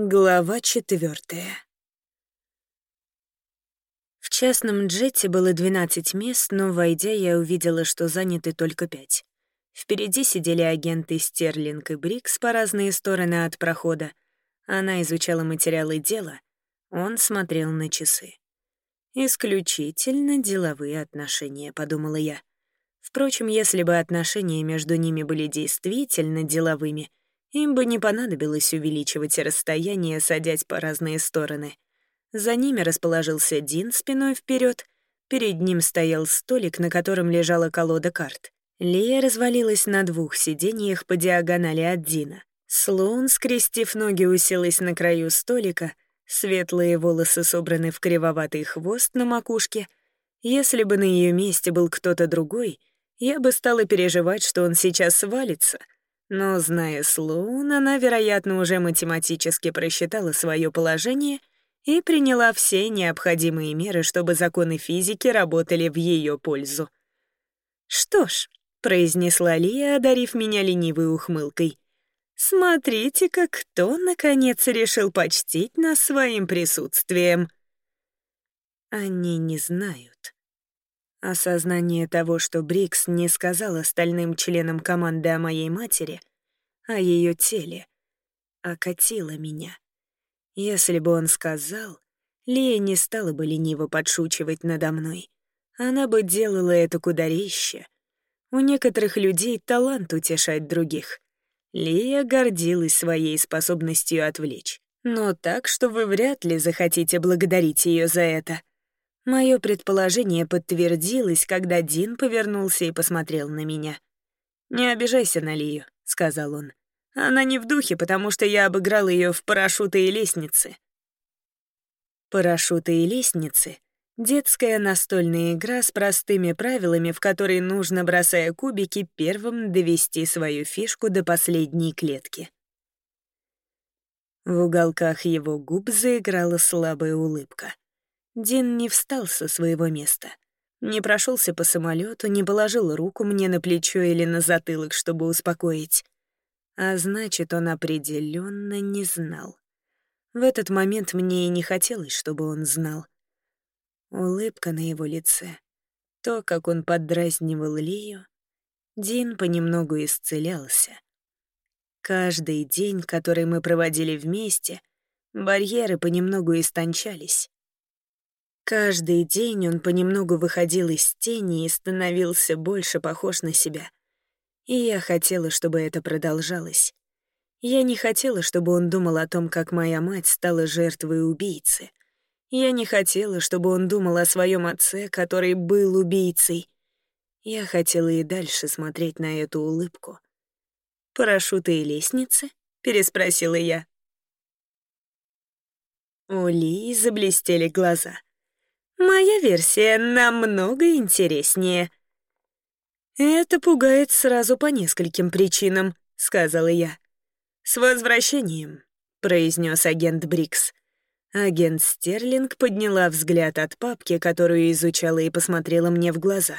Глава четвертая. В частном джете было 12 мест, но, войдя, я увидела, что заняты только пять. Впереди сидели агенты Стерлинг и Брикс по разные стороны от прохода. Она изучала материалы дела, он смотрел на часы. «Исключительно деловые отношения», — подумала я. Впрочем, если бы отношения между ними были действительно деловыми — им бы не понадобилось увеличивать расстояние, садясь по разные стороны. За ними расположился Дин спиной вперед. Перед ним стоял столик, на котором лежала колода карт. Лия развалилась на двух сиденьях по диагонали от Дина. Слоун, скрестив ноги, уселась на краю столика, светлые волосы собраны в кривоватый хвост на макушке. Если бы на ее месте был кто-то другой, я бы стала переживать, что он сейчас свалится — но, зная Слоун, она, вероятно, уже математически просчитала свое положение и приняла все необходимые меры, чтобы законы физики работали в ее пользу. «Что ж», — произнесла Лия, одарив меня ленивой ухмылкой, «смотрите-ка, кто, наконец, решил почтить нас своим присутствием». Они не знают. Осознание того, что Брикс не сказал остальным членам команды о моей матери, о ее теле, окатило меня. Если бы он сказал, Лия не стала бы лениво подшучивать надо мной. Она бы делала это куда резче. У некоторых людей талант утешать других. Лия гордилась своей способностью отвлечь. Но так, что вы вряд ли захотите благодарить ее за это. Мое предположение подтвердилось, когда Дин повернулся и посмотрел на меня. «Не обижайся на Лию», — сказал он. «Она не в духе, потому что я обыграл ее в парашюты и лестницы». Парашюты и лестницы — детская настольная игра с простыми правилами, в которой нужно, бросая кубики, первым довести свою фишку до последней клетки. В уголках его губ заиграла слабая улыбка — Дин не встал со своего места. Не прошелся по самолету, не положил руку мне на плечо или на затылок, чтобы успокоить. А значит, он определенно не знал. В этот момент мне и не хотелось, чтобы он знал. Улыбка на его лице, то, как он поддразнивал Лию, Дин понемногу исцелялся. Каждый день, который мы проводили вместе, барьеры понемногу истончались. Каждый день он понемногу выходил из тени и становился больше похож на себя. И я хотела, чтобы это продолжалось. Я не хотела, чтобы он думал о том, как моя мать стала жертвой убийцы. Я не хотела, чтобы он думал о своем отце, который был убийцей. Я хотела и дальше смотреть на эту улыбку. «Парашюты и лестницы?» — переспросила я. У Ли заблестели глаза — Моя версия намного интереснее. Это пугает сразу по нескольким причинам, сказала я. С возвращением, произнес агент Брикс. Агент Стерлинг подняла взгляд от папки, которую изучала и посмотрела мне в глаза.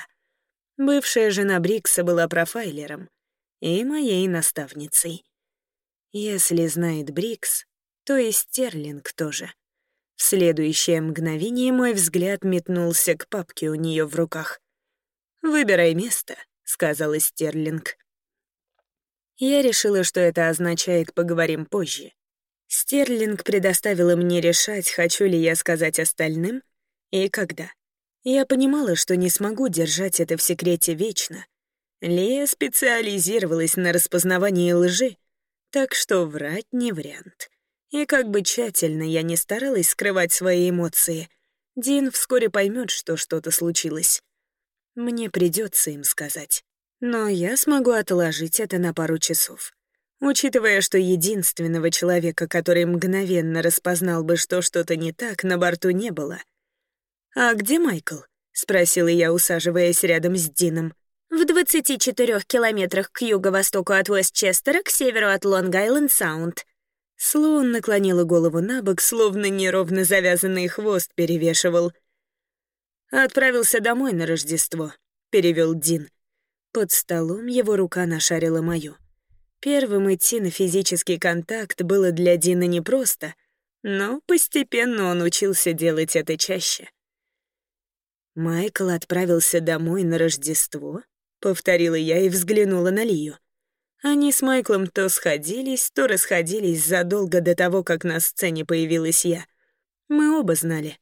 Бывшая жена Брикса была профайлером и моей наставницей. Если знает Брикс, то и Стерлинг тоже. В следующее мгновение мой взгляд метнулся к папке у нее в руках. «Выбирай место», — сказала Стерлинг. Я решила, что это означает «поговорим позже». Стерлинг предоставила мне решать, хочу ли я сказать остальным и когда. Я понимала, что не смогу держать это в секрете вечно. Лея специализировалась на распознавании лжи, так что врать не вариант. И как бы тщательно я не старалась скрывать свои эмоции, Дин вскоре поймет, что что-то случилось. Мне придется им сказать. Но я смогу отложить это на пару часов. Учитывая, что единственного человека, который мгновенно распознал бы, что что-то не так, на борту не было. «А где Майкл?» — спросила я, усаживаясь рядом с Дином. «В 24 километрах к юго-востоку от Уэстчестера, к северу от Лонг-Айленд-Саунд», Слоун наклонила голову на бок, словно неровно завязанный хвост перевешивал. «Отправился домой на Рождество», — перевел Дин. Под столом его рука нашарила мою. Первым идти на физический контакт было для Дина непросто, но постепенно он учился делать это чаще. Майкл отправился домой на Рождество, повторила я и взглянула на Лию. Они с Майклом то сходились, то расходились задолго до того, как на сцене появилась я. Мы оба знали.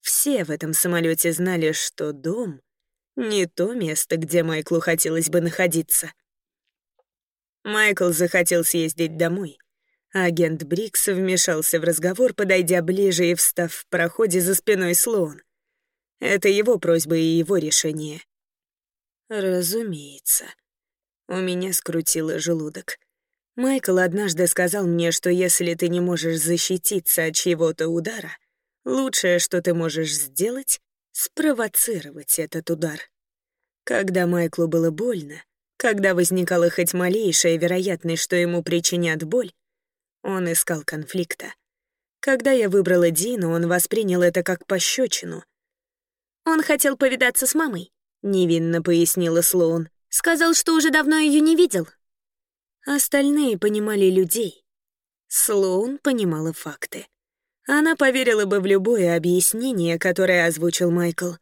Все в этом самолете знали, что дом — не то место, где Майклу хотелось бы находиться. Майкл захотел съездить домой. Агент Брикс вмешался в разговор, подойдя ближе и встав в проходе за спиной Слоун. Это его просьба и его решение. Разумеется. У меня скрутило желудок. Майкл однажды сказал мне, что если ты не можешь защититься от чьего-то удара, лучшее, что ты можешь сделать — спровоцировать этот удар. Когда Майклу было больно, когда возникала хоть малейшая вероятность, что ему причинят боль, он искал конфликта. Когда я выбрала Дину, он воспринял это как пощечину. «Он хотел повидаться с мамой», — невинно пояснила Слоун. Сказал, что уже давно ее не видел. Остальные понимали людей. Слоун понимала факты. Она поверила бы в любое объяснение, которое озвучил Майкл.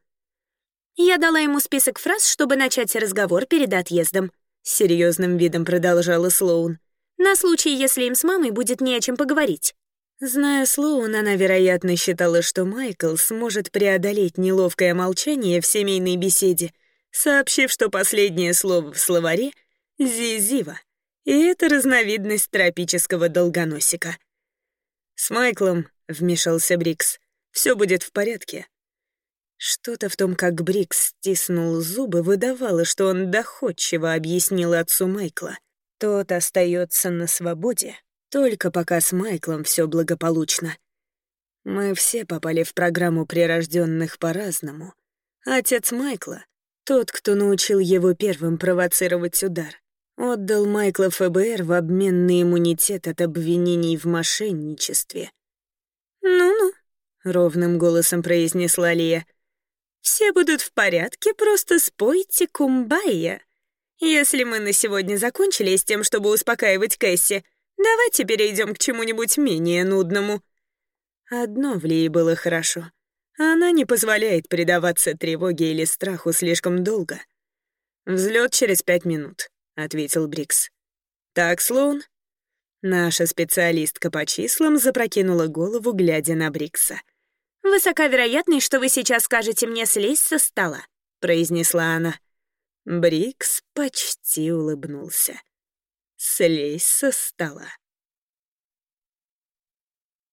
«Я дала ему список фраз, чтобы начать разговор перед отъездом», — серьезным видом продолжала Слоун. «На случай, если им с мамой будет не о чем поговорить». Зная Слоун, она, вероятно, считала, что Майкл сможет преодолеть неловкое молчание в семейной беседе — сообщив, что последнее слово в словаре — «зизива», и это разновидность тропического долгоносика. «С Майклом», — вмешался Брикс, — «все будет в порядке». Что-то в том, как Брикс стиснул зубы, выдавало, что он доходчиво объяснил отцу Майкла. Тот остается на свободе, только пока с Майклом все благополучно. Мы все попали в программу прирожденных по-разному. Отец Майкла тот, кто научил его первым провоцировать удар, отдал Майкла ФБР в обмен на иммунитет от обвинений в мошенничестве. «Ну-ну», — ровным голосом произнесла Лия. «Все будут в порядке, просто спойте кумбайя. Если мы на сегодня закончили с тем, чтобы успокаивать Кэсси, давайте перейдем к чему-нибудь менее нудному». Одно в Лии было хорошо — она не позволяет предаваться тревоге или страху слишком долго. Взлет через пять минут», — ответил Брикс. «Так, Слоун?» Наша специалистка по числам запрокинула голову, глядя на Брикса. «Высока вероятность, что вы сейчас скажете мне слезть со стола», — произнесла она. Брикс почти улыбнулся. «Слезь со стола».